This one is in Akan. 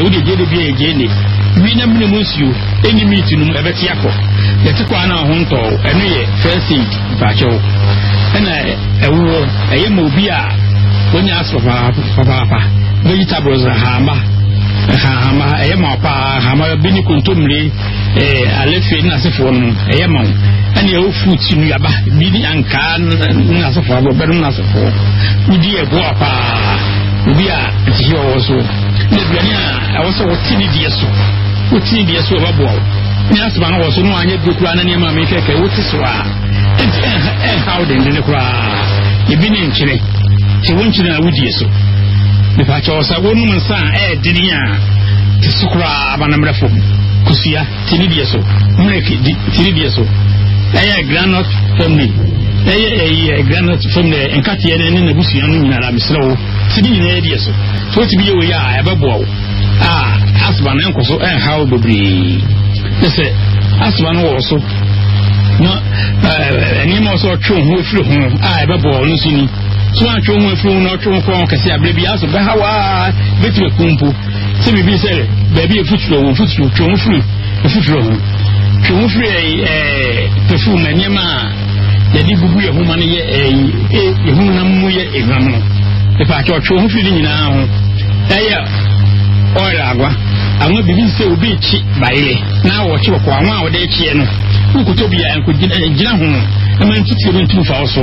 Ewu de gyede bi a egye ne wi na mene mu nsuo ɛni miiti nom ɛbɛte akɔ yɛte kɔ ana ho ntɔɔ ɛno yɛ first aid mpaakyɛw ɛna ɛwoɔ ɛyɛ ma obi a wɔnyɛ ase papaapa vegetables ahama ahama ɛyɛ ma paa ahama bi ne kontomire ɛɛ alefie ne asefoɔ nom ɛyɛ ma wo ɛna ɛwɔ fruit nuaba bi ne ankaa ne asefoɔ abɔ bɛrɛ ne asefoɔ wodi ɛboa paa obi a Nkyehyeɛ wɔ so na aduane a ɛwɔ sɛ wɔte ne deɛ so wɔte ne deɛ so ɛbɛboa wo ne asoma no wɔ so na wanyɛ bi koraa na nneɛma mi kɛkɛ wote so a ɛnti ɛnhaw dendene koraa ebi ne nkyene te wo nkyene a wodie so mepakyɛw sɛ wonom nsa a ɛyɛ dene a te so koraa abanammerɛfo kosua Tiribiaso, Milk di tiribiaso. Ɛyɛ granot family. Ɛyɛ ɛyɛ granot family ɛyɛ nkateɛ no ne n'abusua no nyinara mesrɛ wo sɛ ne nyinaa yɛ so so wotumi yɛ wei a ɛbɛboa wo a asoma no ɛnkɔ so ɛnha wo bebree ne sɛ asoma no wɔ so na nneɛma wɔ sɛ ɔtwe wo ho afiri ho a ɛbɛboa wo no so ni so antwe wo ho afiri ho na ɔtwe wo kɔn kɛse a berɛ bi asoma bɛha wo a bɛtumi akum mpo sɛ biribi sɛ baabi efuturo wɔ mfuturo twe ho firi efuturo ho twe ho firi ɛɛ eh, eh, pefum na nneɛma a yɛde gugu yɛn ho ma no yɛ ɛɛ eh, e ehunu nam mu yɛ ehwam no epa akyɛ ɔtwe ho firi ne nyinaa ho ɛyɛ ɔyɛ agwa àwọn biribi sɛ obi ekyi bayerɛ na wɔkye wɔ kɔ àwọn a wɔde ekyiɛ no nkoto bi a nkogyina gyina ho ɛma ntutuo bi ntum fa so.